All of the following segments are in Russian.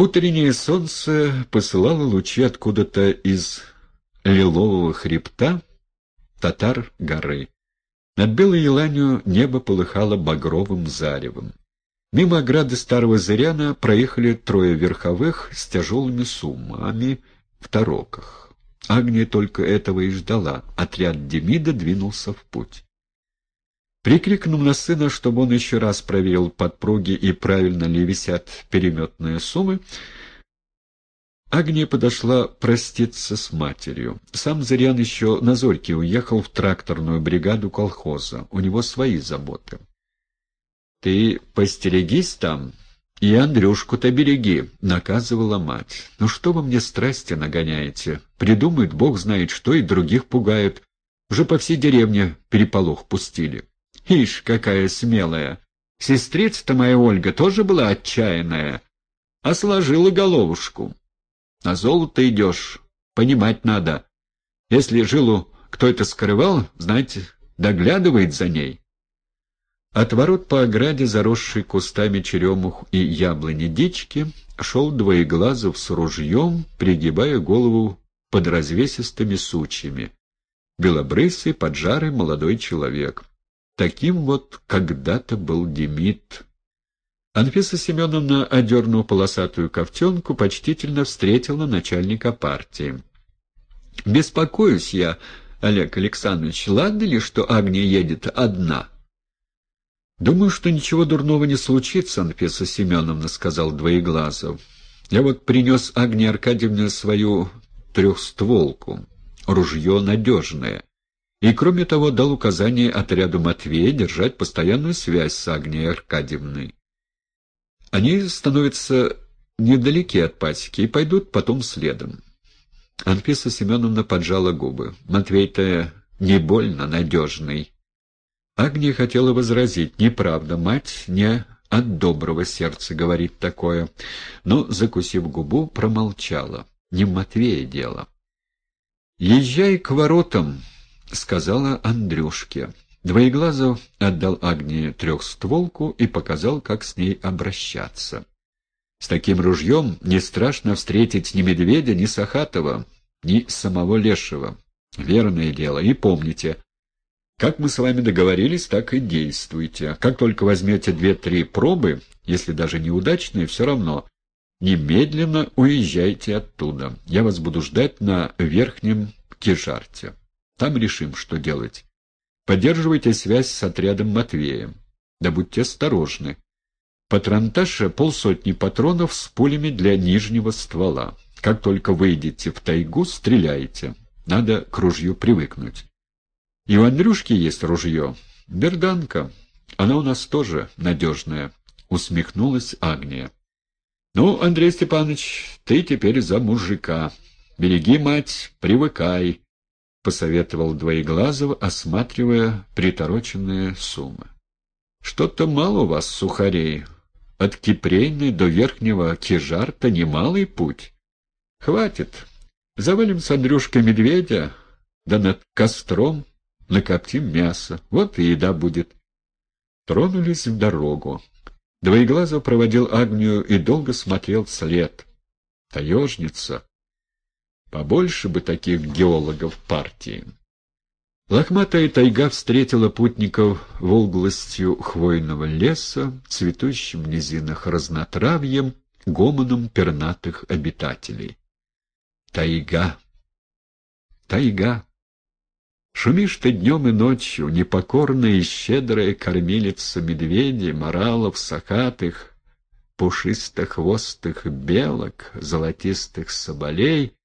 Утреннее солнце посылало лучи откуда-то из лилового хребта татар горы. Над Белой Еланью небо полыхало багровым заревом. Мимо ограды старого Зыряна проехали трое верховых с тяжелыми суммами в тароках. Агния только этого и ждала. Отряд Демида двинулся в путь. Прикрикнув на сына, чтобы он еще раз проверил подпруги и правильно ли висят переметные суммы, Агния подошла проститься с матерью. Сам Зырян еще на Зорьке уехал в тракторную бригаду колхоза. У него свои заботы. — Ты постерегись там и Андрюшку-то береги, — наказывала мать. — Ну что вы мне страсти нагоняете? Придумают, бог знает что, и других пугают. Уже по всей деревне переполох пустили. Ишь, какая смелая! Сестрица-то моя Ольга тоже была отчаянная, а сложила головушку. На золото идешь, понимать надо. Если жилу кто это скрывал, знаете, доглядывает за ней. От ворот по ограде, заросшей кустами черемух и яблони дички, шел двоеглазов с ружьем, пригибая голову под развесистыми сучьями. Белобрысый, поджарый молодой человек. Таким вот когда-то был Демид. Анфиса Семеновна, одернув полосатую ковтенку, почтительно встретила начальника партии. — Беспокоюсь я, Олег Александрович, ладно ли, что Агния едет одна? — Думаю, что ничего дурного не случится, Анфиса Семеновна, — сказал Двоеглазов. — Я вот принес Агне Аркадьевне свою трехстволку. Ружье надежное. И, кроме того, дал указание отряду Матвея держать постоянную связь с Агнией Аркадьевной. Они становятся недалеки от пасеки и пойдут потом следом. Анфиса Семеновна поджала губы. Матвей-то не больно надежный. Агния хотела возразить. Неправда, мать не от доброго сердца говорит такое. Но, закусив губу, промолчала. Не Матвея дело. «Езжай к воротам», — сказала Андрюшке. Двоеглазов отдал Агнии трехстволку и показал, как с ней обращаться. С таким ружьем не страшно встретить ни медведя, ни Сахатова, ни самого Лешего. Верное дело. И помните, как мы с вами договорились, так и действуйте. Как только возьмете две-три пробы, если даже неудачные, все равно, немедленно уезжайте оттуда. Я вас буду ждать на верхнем Кижарте. Там решим, что делать. Поддерживайте связь с отрядом Матвея. Да будьте осторожны. Патронташа полсотни патронов с пулями для нижнего ствола. Как только выйдете в тайгу, стреляйте. Надо к ружью привыкнуть. И у Андрюшки есть ружье. Берданка. Она у нас тоже надежная. Усмехнулась Агния. Ну, Андрей Степанович, ты теперь за мужика. Береги, мать, привыкай. — посоветовал Двоеглазов, осматривая притороченные суммы. — Что-то мало у вас сухарей. От Кипрейны до Верхнего Кижарта немалый путь. Хватит. Завалим с Андрюшкой медведя, да над костром накоптим мясо. Вот и еда будет. Тронулись в дорогу. Двоеглазов проводил Агнию и долго смотрел вслед. Таежница Побольше бы таких геологов партии. Лохматая тайга встретила путников волглостью хвойного леса, цветущим в низинах разнотравьем, гомоном пернатых обитателей. Тайга! Тайга! Шумишь ты днем и ночью, непокорная и щедрая кормилица медведей, моралов, сахатых, пушистохвостых белок, золотистых соболей —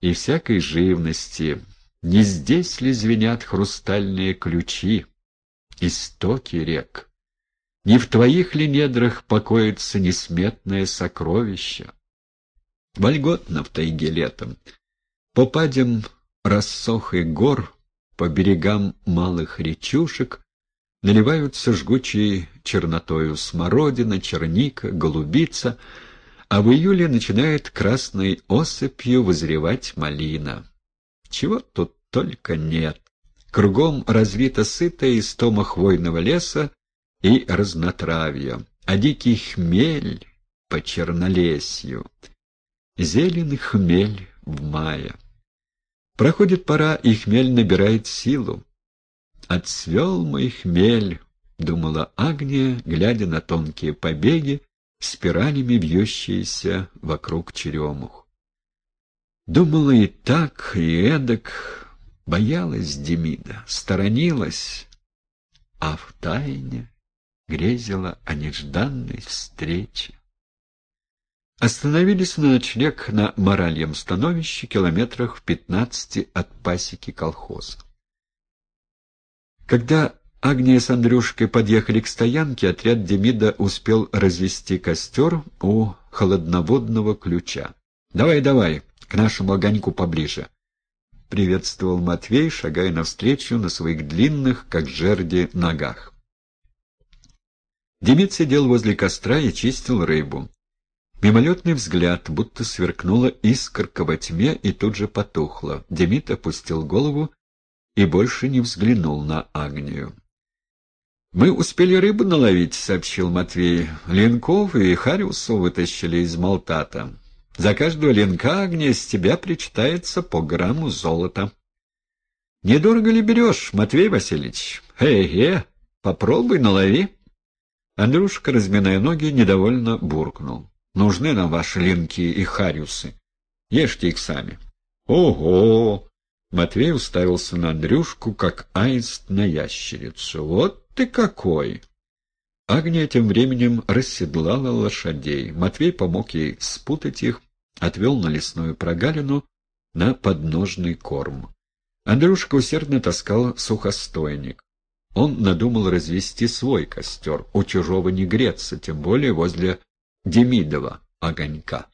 и всякой живности. Не здесь ли звенят хрустальные ключи, истоки рек? Не в твоих ли недрах покоится несметное сокровище? Вольготно в тайге летом, по падям рассох и гор, по берегам малых речушек наливаются жгучей чернотою смородина, черника, голубица — а в июле начинает красной осыпью вызревать малина. Чего тут только нет. Кругом развита сытая истома хвойного леса и разнотравья, а дикий хмель, по чернолесью. Зелен хмель в мае. Проходит пора, и хмель набирает силу. «Отцвел мой хмель», — думала Агния, глядя на тонкие побеги, спиралями вьющиеся вокруг черемух. Думала и так, и эдак, боялась Демида, сторонилась, а в тайне грезила о нежданной встрече. Остановились на ночлег на Моральем становище, километрах в пятнадцати от пасеки колхоза. Когда Агния с Андрюшкой подъехали к стоянке, отряд Демида успел развести костер у холодноводного ключа. «Давай, давай, к нашему огоньку поближе», — приветствовал Матвей, шагая навстречу на своих длинных, как жерди, ногах. Демид сидел возле костра и чистил рыбу. Мимолетный взгляд, будто сверкнула искорка во тьме и тут же потухла. Демид опустил голову и больше не взглянул на Агнию. «Мы успели рыбу наловить», — сообщил Матвей. «Ленков и Хариусу вытащили из Малтата. За каждого ленка, Агния, с тебя причитается по грамму золота». «Недорого ли берешь, Матвей Васильевич? Хе-хе, попробуй налови». Андрюшка, разминая ноги, недовольно буркнул. «Нужны нам ваши ленки и хариусы. Ешьте их сами». «Ого!» Матвей уставился на Андрюшку, как аист на ящерицу. «Вот ты какой!» Агния тем временем расседлала лошадей. Матвей помог ей спутать их, отвел на лесную прогалину на подножный корм. Андрюшка усердно таскал сухостойник. Он надумал развести свой костер, у чужого не греться, тем более возле Демидова огонька.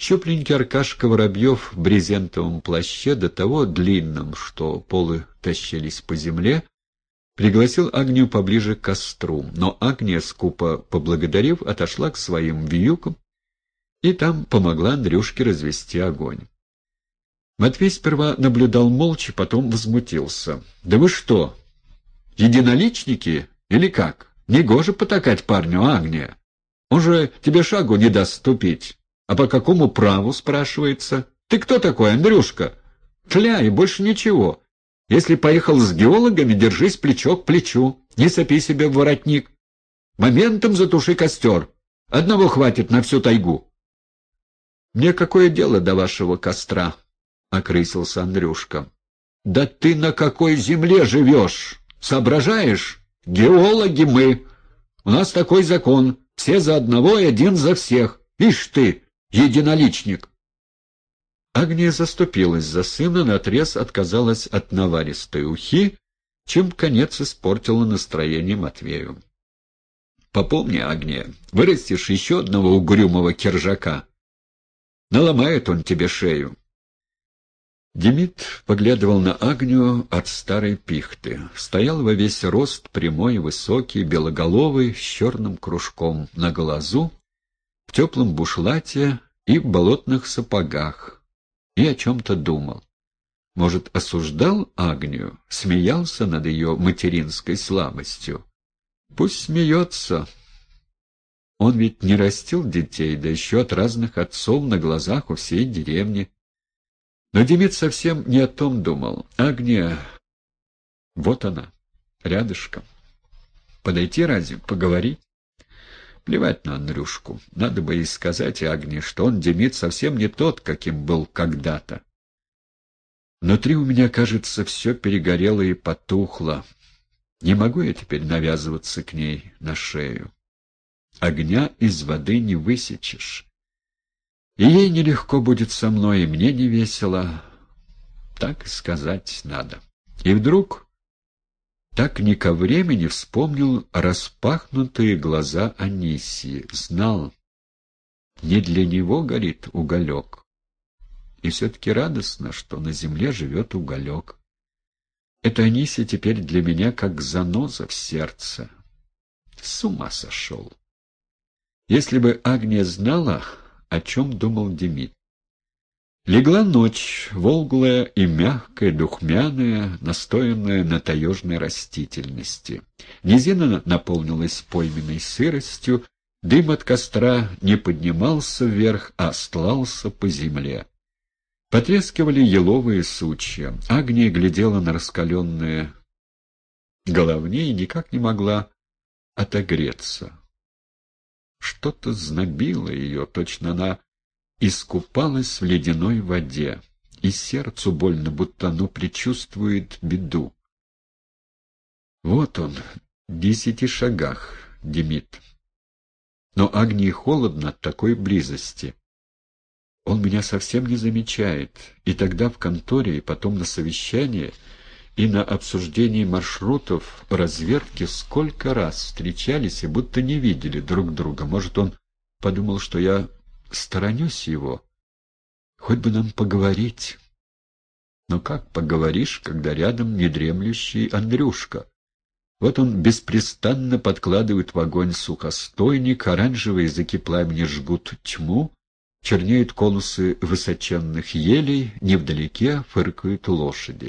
Щупленький Аркашка Воробьев в брезентовом плаще, до того длинном, что полы тащились по земле, Пригласил Агнию поближе к костру, но Агния, скупо поблагодарив, отошла к своим вьюкам и там помогла Андрюшке развести огонь. Матвей сперва наблюдал молча, потом возмутился. — Да вы что, единоличники или как? Негоже потакать парню, Агния. Он же тебе шагу не даст ступить. А по какому праву, спрашивается? Ты кто такой, Андрюшка? Тля и больше ничего. Если поехал с геологами, держись плечо к плечу, не сопи себе в воротник. Моментом затуши костер. Одного хватит на всю тайгу. — Мне какое дело до вашего костра? — окрысился Андрюшка. — Да ты на какой земле живешь? Соображаешь? Геологи мы. У нас такой закон. Все за одного и один за всех. Ишь ты, единоличник. Агния заступилась за сына, наотрез отказалась от наваристой ухи, чем конец испортила настроение Матвею. «Попомни, Агния, вырастешь еще одного угрюмого кержака. Наломает он тебе шею». Демид поглядывал на Агнию от старой пихты. Стоял во весь рост, прямой, высокий, белоголовый, с черным кружком на глазу, в теплом бушлате и в болотных сапогах, и о чем-то думал. Может, осуждал Агнию, смеялся над ее материнской слабостью? Пусть смеется. Он ведь не растил детей, да еще от разных отцов на глазах у всей деревни. Но Демид совсем не о том думал. Агния... Вот она, рядышком. Подойти разве, поговорить? Плевать на Андрюшку. Надо бы и сказать Агне, что он, Демид, совсем не тот, каким был когда-то. Внутри у меня, кажется, все перегорело и потухло. Не могу я теперь навязываться к ней на шею. Огня из воды не высечешь. И ей нелегко будет со мной, и мне не весело. Так сказать надо. И вдруг так не ко времени вспомнил распахнутые глаза Анисии, знал, не для него горит уголек. И все-таки радостно, что на земле живет уголек. Это Анисия теперь для меня как заноза в сердце. С ума сошел. Если бы Агния знала, о чем думал Демид. Легла ночь, волглая и мягкая, духмяная, настоянная на таежной растительности. Низина наполнилась пойменной сыростью, Дым от костра не поднимался вверх, а стлался по земле. Потрескивали еловые сучья. Агния глядела на раскаленные головни и никак не могла отогреться. Что-то знобило ее, точно она искупалась в ледяной воде, и сердцу больно, будто оно предчувствует беду. Вот он, в десяти шагах, Демид. Но Агнии холодно от такой близости. Он меня совсем не замечает, и тогда в конторе, и потом на совещании, и на обсуждении маршрутов разведки сколько раз встречались и будто не видели друг друга. Может, он подумал, что я сторонюсь его? Хоть бы нам поговорить. Но как поговоришь, когда рядом недремлющий Андрюшка? Вот он беспрестанно подкладывает в огонь сухостойник, оранжевые языки пламени жгут тьму, чернеют конусы высоченных елей, невдалеке фыркают лошади.